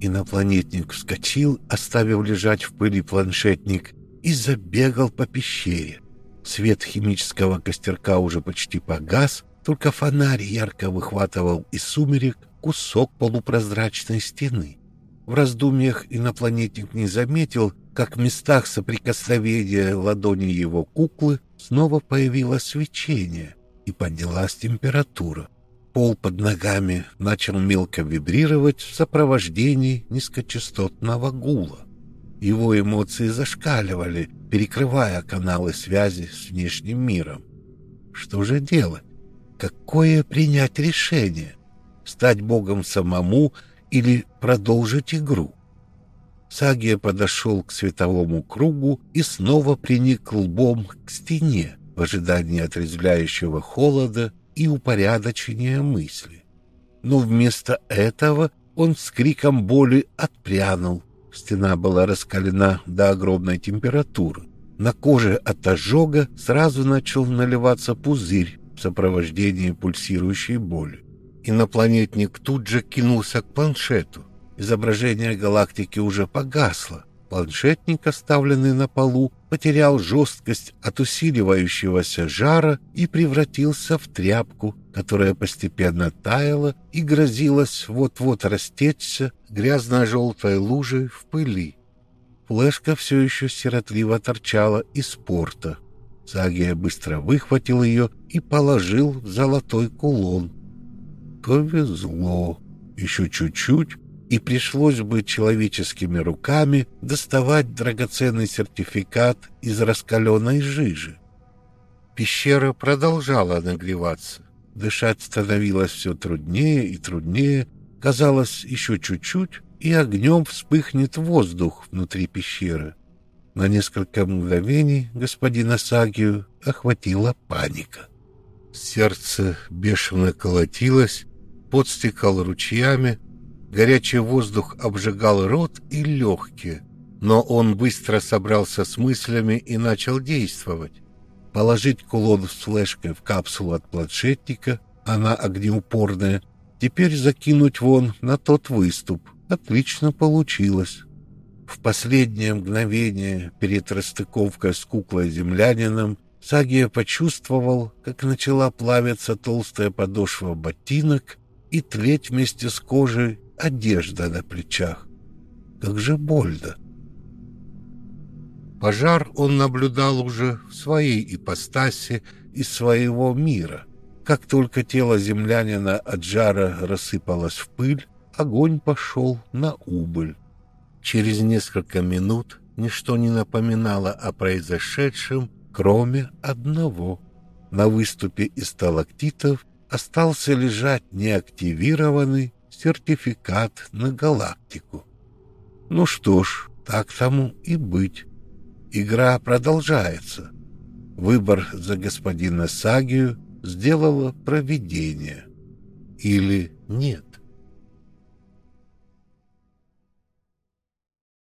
Инопланетник вскочил, оставив лежать в пыли планшетник, и забегал по пещере. Свет химического костерка уже почти погас, только фонарь ярко выхватывал из сумерек кусок полупрозрачной стены. В раздумьях инопланетник не заметил, как в местах соприкосновения ладони его куклы снова появилось свечение и поднялась температура. Пол под ногами начал мелко вибрировать в сопровождении низкочастотного гула. Его эмоции зашкаливали, перекрывая каналы связи с внешним миром. Что же делать? Какое принять решение? Стать богом самому или продолжить игру? Сагия подошел к световому кругу и снова приник лбом к стене в ожидании отрезвляющего холода и упорядочения мысли. Но вместо этого он с криком боли отпрянул, Стена была раскалена до огромной температуры. На коже от ожога сразу начал наливаться пузырь в сопровождении пульсирующей боли. Инопланетник тут же кинулся к планшету. Изображение галактики уже погасло. Планшетник, оставленный на полу, потерял жесткость от усиливающегося жара и превратился в тряпку, которая постепенно таяла и грозилась вот-вот растечься грязно-желтой лужей в пыли. Флешка все еще сиротливо торчала из порта. Сагия быстро выхватил ее и положил в золотой кулон. Повезло. Еще чуть-чуть, и пришлось бы человеческими руками доставать драгоценный сертификат из раскаленной жижи. Пещера продолжала нагреваться. Дышать становилось все труднее и труднее. Казалось, еще чуть-чуть, и огнем вспыхнет воздух внутри пещеры. На несколько мгновений господина Сагию охватила паника. Сердце бешено колотилось, пот ручьями, Горячий воздух обжигал рот и легкие, но он быстро собрался с мыслями и начал действовать. Положить кулон с флешкой в капсулу от планшетника, она огнеупорная, теперь закинуть вон на тот выступ. Отлично получилось. В последнее мгновение перед расстыковкой с куклой-землянином Сагия почувствовал, как начала плавиться толстая подошва ботинок и тлеть вместе с кожей одежда на плечах. Как же больно! Пожар он наблюдал уже в своей ипостаси из своего мира. Как только тело землянина от жара рассыпалось в пыль, огонь пошел на убыль. Через несколько минут ничто не напоминало о произошедшем, кроме одного. На выступе из сталактитов остался лежать неактивированный сертификат на галактику. Ну что ж, так тому и быть. Игра продолжается. Выбор за господина Сагию сделало провидение. Или нет?